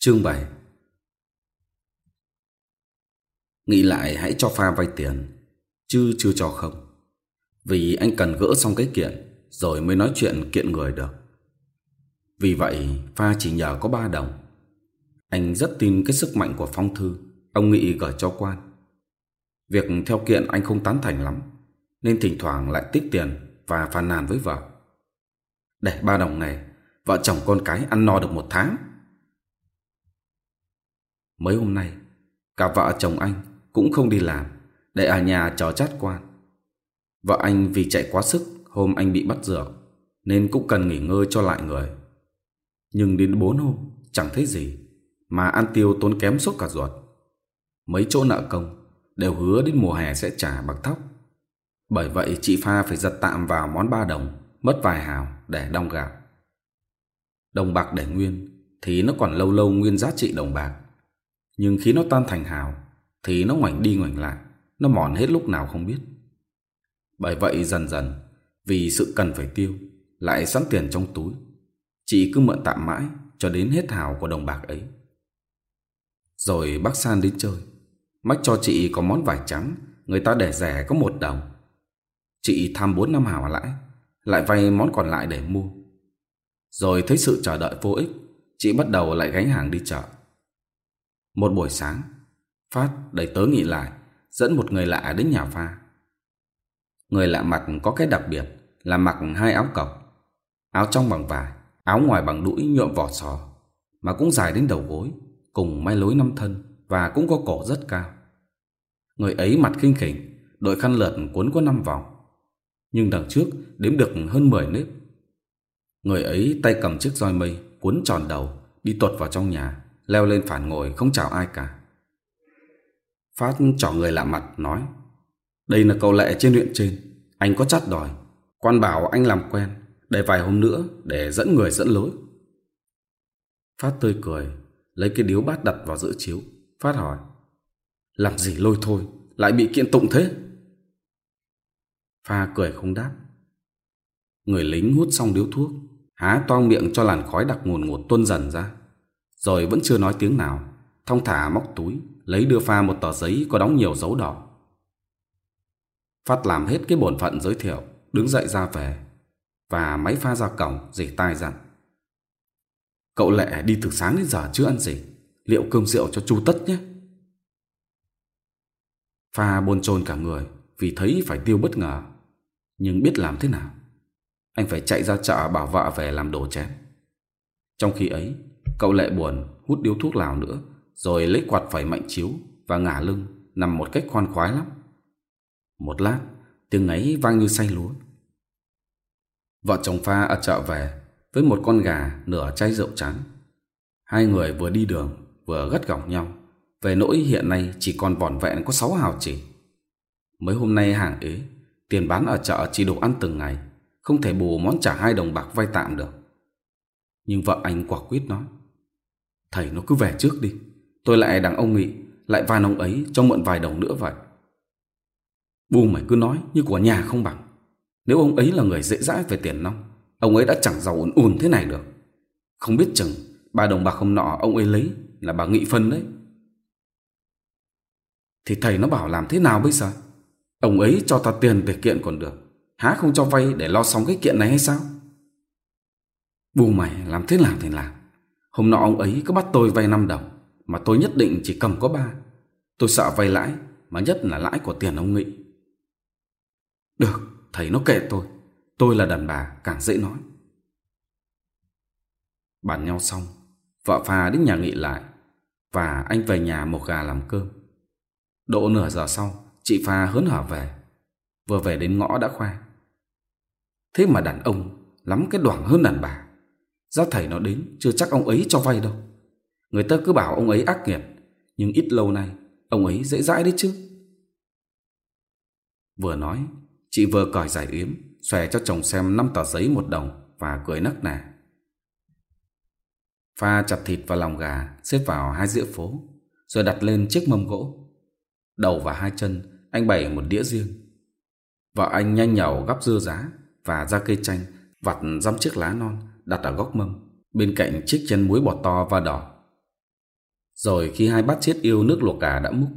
Chương 7 Nghĩ lại hãy cho pha vay tiền, Chứ chưa cho không. Vì anh cần gỡ xong cái kiện, Rồi mới nói chuyện kiện người được. Vì vậy, pha chỉ nhờ có 3 đồng. Anh rất tin cái sức mạnh của phong thư, Ông Nghị gửi cho quan. Việc theo kiện anh không tán thành lắm, Nên thỉnh thoảng lại tích tiền Và phàn nàn với vợ. Để ba đồng này, Vợ chồng con cái ăn no được một tháng. Mấy hôm nay, cả vợ chồng anh cũng không đi làm, để ở nhà trò chát quan. Vợ anh vì chạy quá sức hôm anh bị bắt rượu, nên cũng cần nghỉ ngơi cho lại người. Nhưng đến bốn hôm, chẳng thấy gì, mà ăn tiêu tốn kém suốt cả ruột. Mấy chỗ nợ công đều hứa đến mùa hè sẽ trả bằng thóc. Bởi vậy chị Pha phải giật tạm vào món ba đồng, mất vài hào để đong gạo. Đồng bạc để nguyên thì nó còn lâu lâu nguyên giá trị đồng bạc. Nhưng khi nó tan thành hào, Thì nó ngoảnh đi ngoảnh lại, Nó mòn hết lúc nào không biết. Bởi vậy dần dần, Vì sự cần phải tiêu, Lại sẵn tiền trong túi. Chị cứ mượn tạm mãi Cho đến hết hào của đồng bạc ấy. Rồi bác San đến chơi. Mách cho chị có món vải trắng, Người ta để rẻ có một đồng. Chị tham bốn năm hào lãi, Lại vay món còn lại để mua. Rồi thấy sự chờ đợi vô ích, Chị bắt đầu lại gánh hàng đi chợ. Một buổi sáng, Phát đẩy tớ nghị lại, dẫn một người lạ đến nhà pha. Người lạ mặt có cái đặc biệt là mặc hai áo cộc. Áo trong bằng vải, áo ngoài bằng đũi nhuộm vỏ sò, mà cũng dài đến đầu gối, cùng may lối năm thân và cũng có cổ rất cao. Người ấy mặt khinh khỉnh, đội khăn lợt cuốn có năm vòng. Nhưng đằng trước đếm được hơn 10 nếp. Người ấy tay cầm chiếc roi mây, cuốn tròn đầu, đi tuột vào trong nhà leo lên phản ngồi không chào ai cả. Phát trỏ người lạ mặt nói, đây là cầu lệ trên huyện trên, anh có chắt đòi. Quan bảo anh làm quen, để vài hôm nữa để dẫn người dẫn lối. Phát tươi cười, lấy cái điếu bát đặt vào giữa chiếu. Phát hỏi, làm gì lôi thôi, lại bị kiện tụng thế? Pha cười không đáp. Người lính hút xong điếu thuốc, há toang miệng cho làn khói đặc ngùn ngụt tuôn dần ra. Rồi vẫn chưa nói tiếng nào. Thong thả móc túi, Lấy đưa pha một tờ giấy có đóng nhiều dấu đỏ. Phát làm hết cái bổn phận giới thiệu, Đứng dậy ra về. Và máy pha ra cổng dỉ tai dặn. Cậu lệ đi từ sáng đến giờ chưa ăn gì. Liệu cơm rượu cho chu tất nhé. Pha bồn chồn cả người, Vì thấy phải tiêu bất ngờ. Nhưng biết làm thế nào? Anh phải chạy ra chợ bảo vợ về làm đồ chén. Trong khi ấy Cậu lệ buồn, hút điếu thuốc lào nữa, rồi lấy quạt phải mạnh chiếu và ngả lưng, nằm một cách khoan khoái lắm. Một lát, tiếng ấy vang như say lúa. Vợ chồng pha ở chợ về với một con gà nửa chai rượu trắng. Hai người vừa đi đường vừa gắt gỏng nhau. Về nỗi hiện nay chỉ còn vỏn vẹn có sáu hào chỉ. Mấy hôm nay hàng ế, tiền bán ở chợ chỉ đủ ăn từng ngày, không thể bù món trả hai đồng bạc vay tạm được. Nhưng vợ anh quả quyết nói. Thầy nó cứ về trước đi. Tôi lại đằng ông nghị, Lại van ông ấy cho mượn vài đồng nữa vậy. Bu mày cứ nói như của nhà không bằng. Nếu ông ấy là người dễ dãi về tiền nong, Ông ấy đã chẳng giàu ồn ồn thế này được. Không biết chừng, Ba đồng bạc hôm nọ ông ấy lấy Là bà nghị phân đấy. Thì thầy nó bảo làm thế nào bây giờ? Ông ấy cho ta tiền để kiện còn được, Há không cho vay để lo xong cái kiện này hay sao? Bu mày làm thế làm thì làm. Hôm nọ ông ấy cứ bắt tôi vay 5 đồng, mà tôi nhất định chỉ cầm có ba. Tôi sợ vay lãi, mà nhất là lãi của tiền ông Nghị. Được, thầy nó kệ tôi. Tôi là đàn bà, càng dễ nói. Bàn nhau xong, vợ phà đến nhà Nghị lại, và anh về nhà một gà làm cơm. Độ nửa giờ sau, chị phà hớn hở về. Vừa về đến ngõ đã khoe. Thế mà đàn ông lắm cái đoạn hơn đàn bà. Giác thầy nó đến, chưa chắc ông ấy cho vay đâu. Người ta cứ bảo ông ấy ác nghiệt, nhưng ít lâu nay, ông ấy dễ dãi đấy chứ. Vừa nói, chị vừa cởi giải yếm, xòe cho chồng xem năm tờ giấy một đồng và cười nắc nả. Pha chặt thịt và lòng gà xếp vào hai dĩa phố, rồi đặt lên chiếc mâm gỗ. Đầu và hai chân, anh bày một đĩa riêng. Vợ anh nhanh nhẩu gắp dưa giá và ra cây chanh, vặt dăm chiếc lá non đặt ở góc mâm, bên cạnh chiếc chân muối bọt to và đỏ. Rồi khi hai bát chết yêu nước luộc gà đã múc,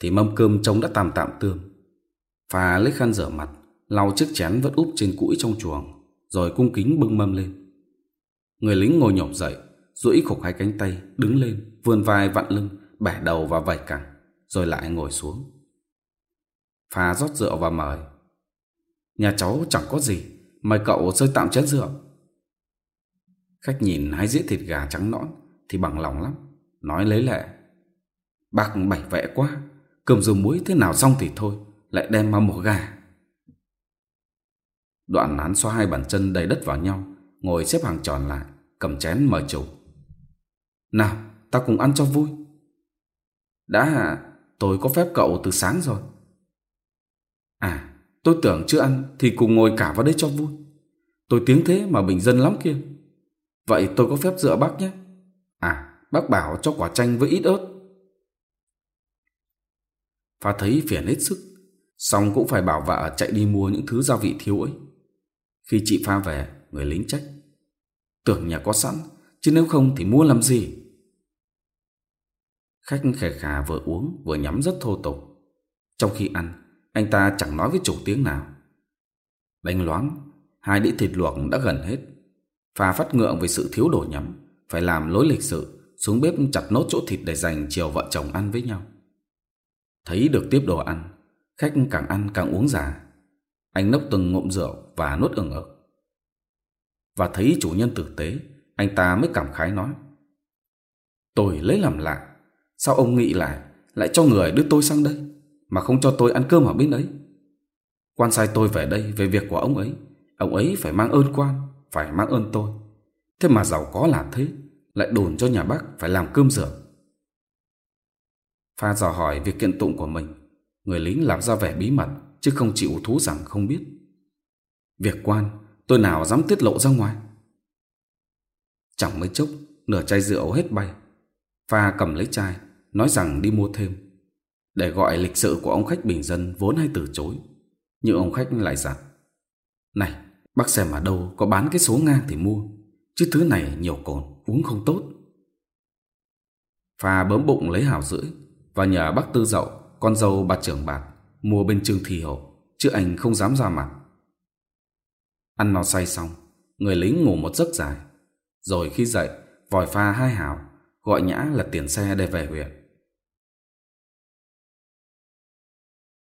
thì mâm cơm trông đã tạm tạm tương. Phà lấy khăn rửa mặt, lau chiếc chén vẫn úp trên cũi trong chuồng, rồi cung kính bưng mâm lên. Người lính ngồi nhổm dậy, duỗi khục hai cánh tay, đứng lên, vươn vai vặn lưng, bẻ đầu và vẩy cẳng, rồi lại ngồi xuống. Phà rót rượu và mời. Nhà cháu chẳng có gì, mời cậu rơi tạm chén rượu. Khách nhìn hai dĩa thịt gà trắng nõn Thì bằng lòng lắm. Nói lấy lệ, Bác bảnh vẽ quá Cơm dùng muối thế nào xong thì thôi, Lại đem mà mổ gà. Đoạn hắn xoa hai bàn chân đầy đất vào nhau, Ngồi xếp hàng tròn lại, Cầm chén mời chủ. Nào ta cùng ăn cho vui. Đã à Tôi có phép cậu từ sáng rồi. À tôi tưởng chưa ăn Thì cùng ngồi cả vào đây cho vui. Tôi tiếng thế mà bình dân lắm kia. Vậy tôi có phép dựa bác nhé. À, bác bảo cho quả chanh với ít ớt. Pha thấy phiền hết sức, xong cũng phải bảo vợ chạy đi mua những thứ gia vị thiếu ấy. Khi chị Pha về, người lính trách. Tưởng nhà có sẵn, chứ nếu không thì mua làm gì? Khách khè khà vừa uống vừa nhắm rất thô tục. Trong khi ăn, anh ta chẳng nói với chủ tiếng nào. Đánh loáng, hai đĩa thịt luộc đã gần hết và phát ngượng về sự thiếu đổ nhắm, phải làm lối lịch sự, xuống bếp chặt nốt chỗ thịt để dành chiều vợ chồng ăn với nhau. Thấy được tiếp đồ ăn, khách càng ăn càng uống giả. Anh nốc từng ngụm rượu và nuốt ửng ực. Và thấy chủ nhân tử tế, anh ta mới cảm khái nói. Tôi lấy làm lạ, sao ông nghĩ lại, lại cho người đưa tôi sang đây, mà không cho tôi ăn cơm ở bên ấy. Quan sai tôi về đây về việc của ông ấy, ông ấy phải mang ơn quan phải mang ơn tôi. Thế mà giàu có là thế, lại đồn cho nhà bác phải làm cơm rửa. Pha dò hỏi việc kiện tụng của mình, người lính làm ra vẻ bí mật chứ không chịu thú rằng không biết. Việc quan, tôi nào dám tiết lộ ra ngoài. Chẳng mấy chốc, nửa chai rượu hết bay. Pha cầm lấy chai, nói rằng đi mua thêm. Để gọi lịch sự của ông khách bình dân vốn hay từ chối. Nhưng ông khách lại rằng, Này, Bác xem ở đâu, có bán cái số ngang thì mua. Chứ thứ này nhiều cồn, Uống không tốt. Phà bấm bụng lấy hào rưỡi Và nhờ bác tư dậu, Con dâu bà trưởng bạc Mua bên trường Thị hộ Chứ anh không dám ra mặt. Ăn no say xong, Người lính ngủ một giấc dài. Rồi khi dậy, Vòi pha hai hào, Gọi nhã là tiền xe để về huyện.